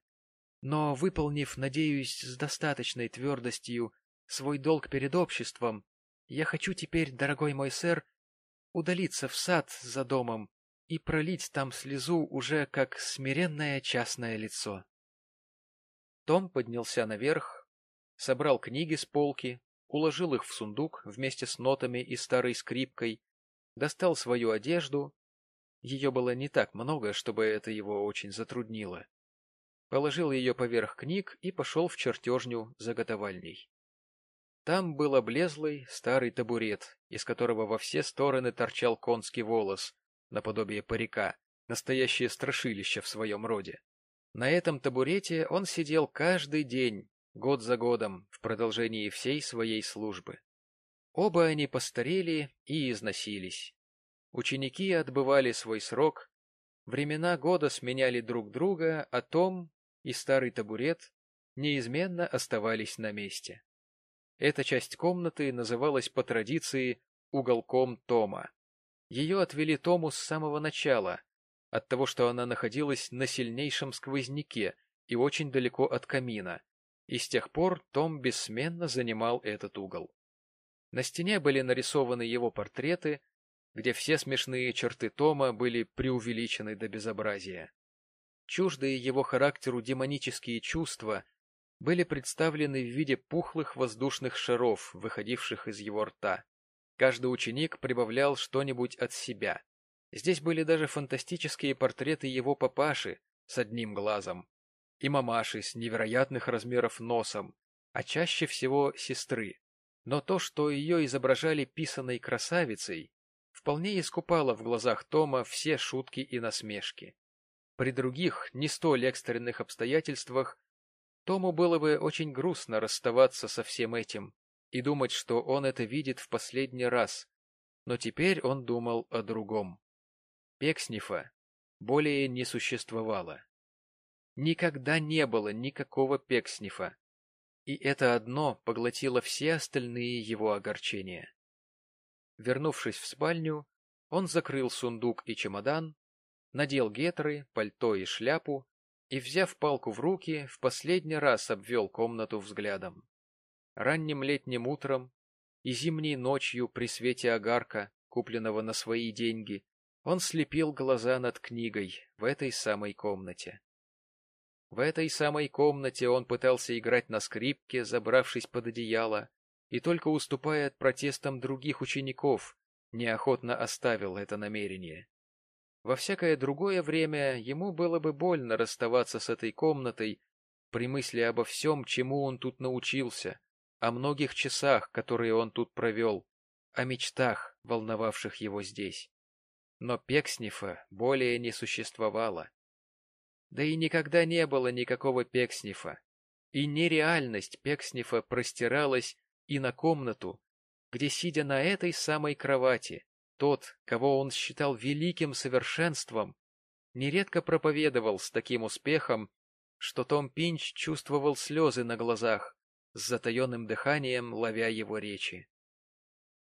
Speaker 2: Но, выполнив, надеюсь, с достаточной твердостью свой долг перед обществом, я хочу теперь, дорогой мой сэр, удалиться в сад за домом и пролить там слезу уже как смиренное частное лицо. Том поднялся наверх, собрал книги с полки, уложил их в сундук вместе с нотами и старой скрипкой, достал свою одежду, ее было не так много, чтобы это его очень затруднило, положил ее поверх книг и пошел в чертежню заготовальней. Там был облезлый старый табурет, из которого во все стороны торчал конский волос, наподобие парика, настоящее страшилище в своем роде. На этом табурете он сидел каждый день, год за годом, в продолжении всей своей службы. Оба они постарели и износились. Ученики отбывали свой срок, времена года сменяли друг друга, а Том и старый табурет неизменно оставались на месте. Эта часть комнаты называлась по традиции уголком Тома. Ее отвели Тому с самого начала, от того, что она находилась на сильнейшем сквозняке и очень далеко от камина, и с тех пор Том бессменно занимал этот угол. На стене были нарисованы его портреты, где все смешные черты Тома были преувеличены до безобразия. Чуждые его характеру демонические чувства были представлены в виде пухлых воздушных шаров, выходивших из его рта. Каждый ученик прибавлял что-нибудь от себя. Здесь были даже фантастические портреты его папаши с одним глазом и мамаши с невероятных размеров носом,
Speaker 1: а чаще всего сестры. Но то, что ее изображали писаной красавицей, вполне искупало в глазах Тома все шутки и насмешки. При других, не столь экстренных обстоятельствах, Тому было бы очень грустно расставаться со всем этим и думать, что он это видит в последний раз, но теперь он думал о другом. Пекснифа более не существовало. Никогда не было никакого Пекснифа, и это одно поглотило все остальные его огорчения. Вернувшись в спальню, он закрыл сундук и чемодан, надел гетры, пальто и шляпу и, взяв палку в руки, в последний раз обвел комнату взглядом. Ранним летним утром и зимней ночью при свете огарка, купленного на свои деньги, он слепил глаза над книгой в этой самой комнате. В этой самой комнате он пытался играть на скрипке, забравшись под одеяло, и только уступая от протестам других учеников, неохотно оставил это намерение. Во всякое другое время ему было бы больно расставаться с этой комнатой при мысли обо всем, чему он тут научился, о многих часах, которые он тут провел, о мечтах, волновавших его здесь. Но Пекснифа более не существовало. Да и никогда не было никакого Пекснифа, и нереальность Пекснифа простиралась и на комнату, где, сидя на этой самой кровати, тот, кого он считал великим совершенством, нередко проповедовал с таким успехом, что Том Пинч чувствовал слезы на глазах, с затаенным дыханием ловя его речи.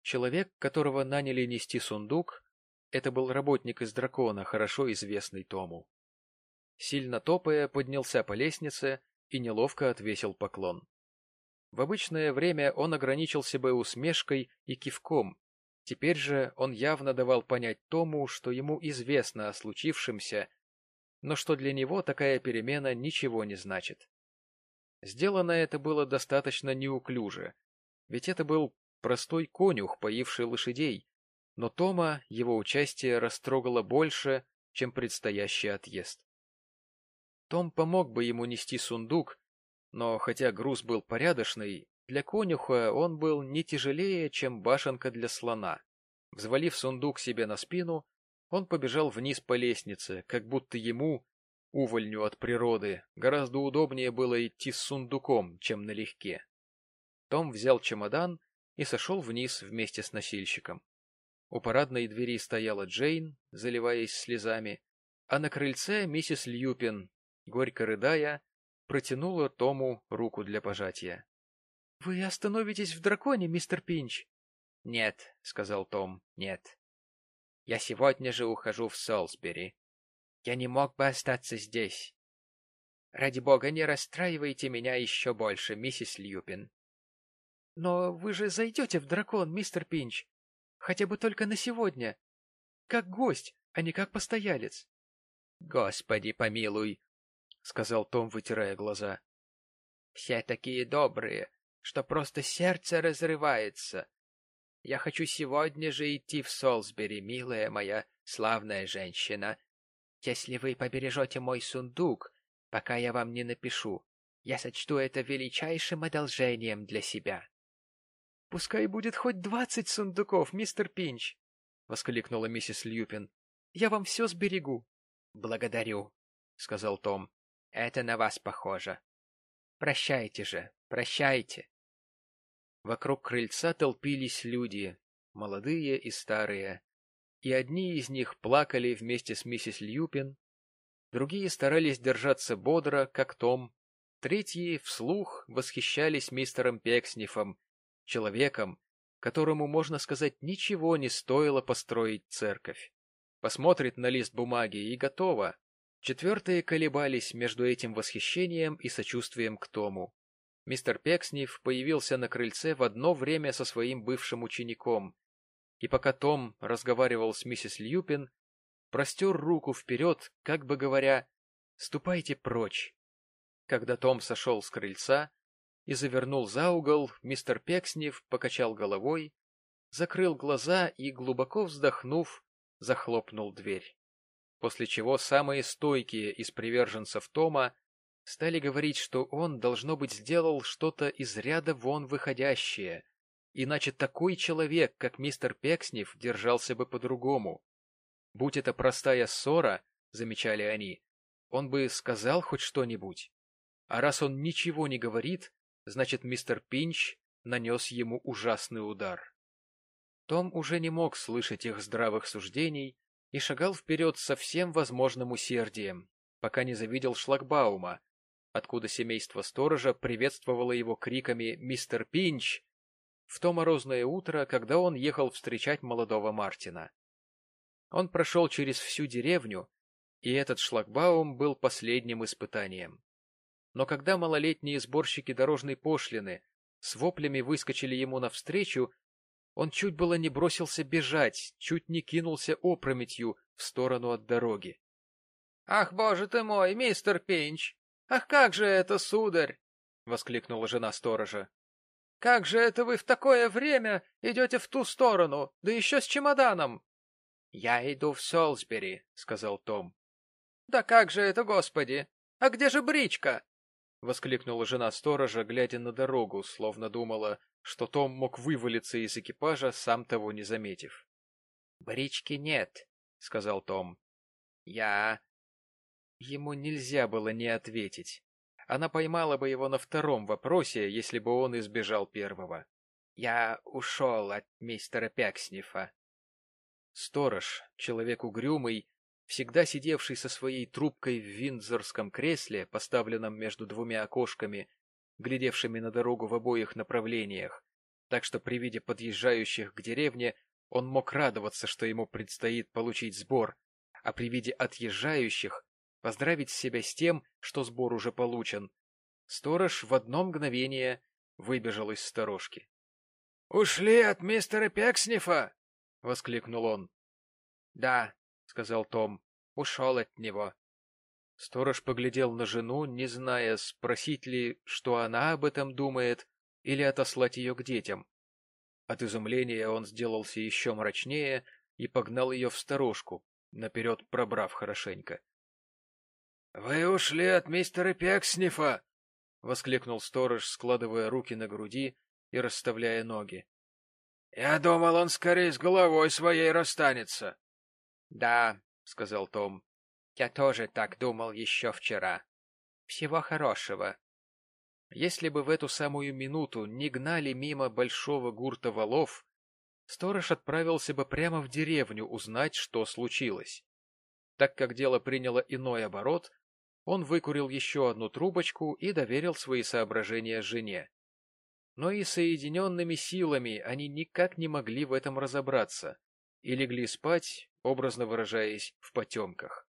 Speaker 1: Человек, которого наняли нести сундук, это был работник из дракона, хорошо известный Тому. Сильно топая, поднялся по лестнице и неловко отвесил поклон. В обычное время он ограничился бы усмешкой и кивком, теперь же он явно давал понять Тому, что ему известно о случившемся, но что для него такая перемена ничего не значит. Сделано это было достаточно неуклюже, ведь это был простой конюх, поивший лошадей, но Тома его участие растрогало больше, чем предстоящий отъезд. Том помог бы ему нести сундук, но хотя груз был порядочный, для конюха он был не тяжелее, чем башенка для слона. Взвалив сундук себе на спину, он побежал вниз по лестнице, как будто ему, увольню от природы, гораздо удобнее было идти с сундуком, чем налегке. Том взял чемодан и сошел вниз вместе с носильщиком. У парадной двери стояла Джейн, заливаясь слезами, а на крыльце миссис Льюпин, горько рыдая, протянула Тому руку для пожатия. — Вы остановитесь в драконе, мистер Пинч? — Нет, — сказал Том, — нет. Я сегодня же ухожу в Солсбери. Я не мог бы остаться здесь. Ради бога, не расстраивайте меня еще больше, миссис Льюпин. — Но вы же зайдете в дракон, мистер Пинч. Хотя бы только на сегодня. Как гость, а не как постоялец. — Господи помилуй, — сказал Том, вытирая глаза. — Все такие добрые, что просто сердце разрывается. Я хочу сегодня же идти в Солсбери, милая моя славная женщина, если вы побережете мой сундук, пока я вам не напишу, я сочту это величайшим одолжением для себя. — Пускай будет хоть двадцать сундуков, мистер Пинч! — воскликнула миссис Льюпин. — Я вам все сберегу. — Благодарю, — сказал Том. — Это на вас похоже. Прощайте же, прощайте. Вокруг крыльца толпились люди, молодые и старые, и одни из них плакали вместе с миссис Льюпин, другие старались держаться бодро, как Том, третьи вслух восхищались мистером Пекснифом, человеком, которому, можно сказать, ничего не стоило построить церковь. Посмотрит на лист бумаги и готово. Четвертые колебались между этим восхищением и сочувствием к Тому. Мистер Пекснев появился на крыльце в одно время со своим бывшим учеником, и пока Том разговаривал с миссис Льюпин, простер руку вперед, как бы говоря «ступайте прочь». Когда Том сошел с крыльца и завернул за угол, мистер Пекснев покачал головой, закрыл глаза и, глубоко вздохнув, захлопнул дверь. После чего самые стойкие из приверженцев Тома
Speaker 2: Стали говорить, что он, должно быть, сделал что-то из ряда вон выходящее, иначе такой человек, как мистер Пекснев, держался бы по-другому. Будь это простая ссора, замечали они, он бы сказал хоть что-нибудь. А раз он ничего не говорит, значит, мистер Пинч нанес ему ужасный удар. Том уже не мог слышать их здравых суждений и шагал вперед со всем возможным усердием, пока не завидел шлагбаума, откуда семейство сторожа приветствовало его криками «Мистер Пинч!» в то морозное утро, когда он ехал встречать молодого Мартина. Он прошел через всю деревню, и этот шлагбаум был последним испытанием. Но когда малолетние сборщики дорожной пошлины с воплями выскочили ему навстречу, он чуть было не бросился бежать, чуть не кинулся опрометью в сторону от дороги. — Ах, боже ты мой, мистер Пинч! «Ах, как же это, сударь!» — воскликнула жена сторожа. «Как же это вы в такое время идете в ту сторону, да еще с чемоданом?» «Я иду в Солсбери», — сказал Том. «Да как же это, господи! А где же бричка?» — воскликнула жена сторожа, глядя на дорогу, словно думала, что Том мог вывалиться из экипажа, сам того не заметив. «Брички нет», — сказал Том. «Я Ему нельзя было не ответить. Она поймала бы его на втором вопросе, если бы он избежал первого. «Я ушел от мистера Пякснифа». Сторож, человек угрюмый, всегда сидевший со своей трубкой в виндзорском кресле, поставленном между двумя окошками, глядевшими на дорогу в обоих направлениях, так что при виде подъезжающих к деревне он мог радоваться, что ему предстоит получить сбор, а при виде отъезжающих поздравить себя с тем, что сбор уже получен. Сторож в одно мгновение выбежал из сторожки. — Ушли от мистера Пекснифа! — воскликнул он. — Да, — сказал Том, — ушел от него. Сторож поглядел на жену, не зная, спросить ли, что она об этом думает, или отослать ее к детям. От изумления он сделался еще мрачнее и погнал ее в сторожку, наперед пробрав хорошенько. «Вы ушли от мистера Пекснифа!» — воскликнул сторож, складывая руки на груди и расставляя ноги. «Я думал, он скорее с головой своей расстанется». «Да», — сказал Том, — «я тоже так думал еще вчера. Всего хорошего». Если бы в эту самую минуту не гнали мимо большого гурта валов, сторож отправился бы прямо в деревню узнать, что случилось. Так как дело приняло иной оборот, он выкурил еще одну трубочку и доверил свои соображения жене. Но и соединенными силами они никак не могли в этом разобраться и легли спать, образно выражаясь, в потемках.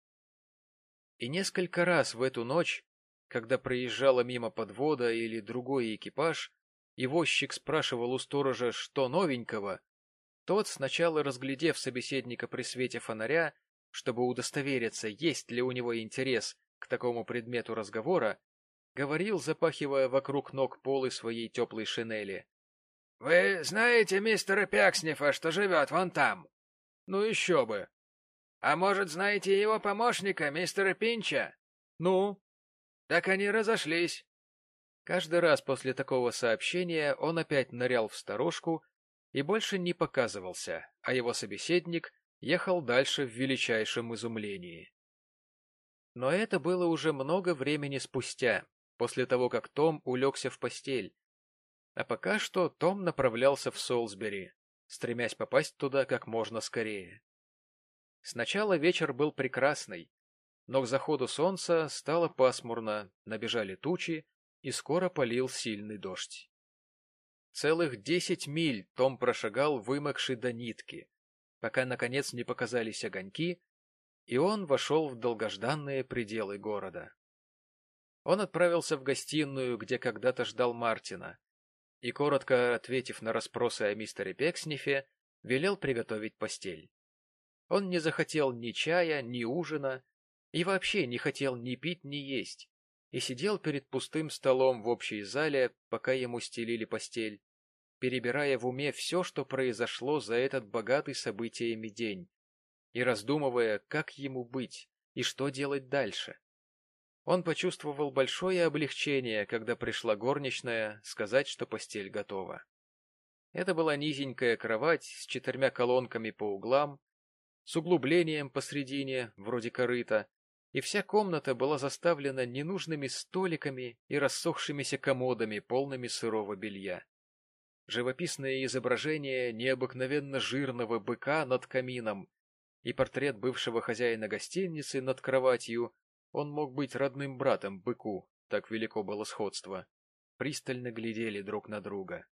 Speaker 2: И несколько раз в эту ночь, когда проезжала мимо подвода или другой экипаж, и возчик спрашивал у сторожа, что новенького, тот, сначала разглядев собеседника при свете фонаря, чтобы удостовериться, есть ли у него интерес к такому предмету разговора, говорил, запахивая вокруг ног полы своей теплой шинели. — Вы знаете мистера Пякснифа, что живет вон там? — Ну еще бы. — А может, знаете его помощника, мистера Пинча? — Ну? — Так они разошлись. Каждый раз после такого сообщения он опять нырял в сторожку и больше не показывался, а его собеседник ехал дальше в величайшем изумлении. Но это было уже много времени спустя, после того, как Том улегся в постель. А пока что Том направлялся в Солсбери, стремясь попасть туда как можно скорее. Сначала вечер был прекрасный, но к заходу солнца стало пасмурно, набежали тучи, и скоро полил сильный дождь. Целых десять миль Том прошагал, вымокший до нитки, пока, наконец, не показались огоньки, и он вошел в долгожданные пределы города. Он отправился в гостиную, где когда-то ждал Мартина, и, коротко ответив на расспросы о мистере Пекснифе, велел приготовить постель. Он не захотел ни чая, ни ужина, и вообще не хотел ни пить, ни есть, и сидел перед пустым столом в общей зале, пока ему стелили постель, перебирая в уме все, что произошло за этот богатый событиями день, и раздумывая, как ему быть и что делать дальше.
Speaker 1: Он почувствовал большое облегчение, когда пришла горничная сказать, что постель готова. Это была низенькая кровать с четырьмя колонками по углам, с углублением посредине, вроде корыта, и вся комната была заставлена ненужными столиками и рассохшимися комодами, полными сырого белья. Живописное изображение необыкновенно жирного быка над камином и портрет бывшего хозяина гостиницы над кроватью, он мог быть родным братом быку, так велико было сходство, пристально глядели друг на друга.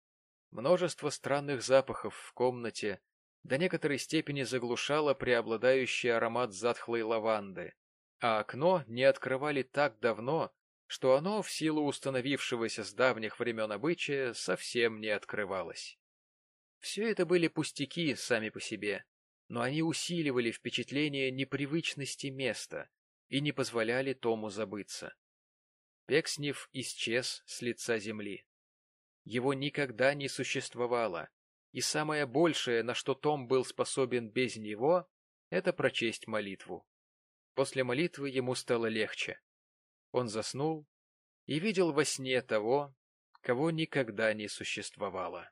Speaker 1: Множество странных запахов в комнате до некоторой степени заглушало преобладающий аромат затхлой лаванды, а окно не открывали так давно, что оно, в силу установившегося с давних времен обычая, совсем не открывалось. Все это были пустяки сами по себе, но они усиливали впечатление непривычности места и не позволяли Тому забыться. Пекснев исчез с лица земли. Его никогда не существовало, и самое большее, на что Том был способен без него, это прочесть молитву. После молитвы ему стало легче. Он заснул и видел во сне того, кого никогда не существовало.